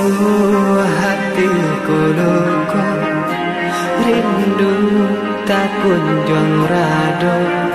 semua hati kulukuh Rindu tak kunjung radoh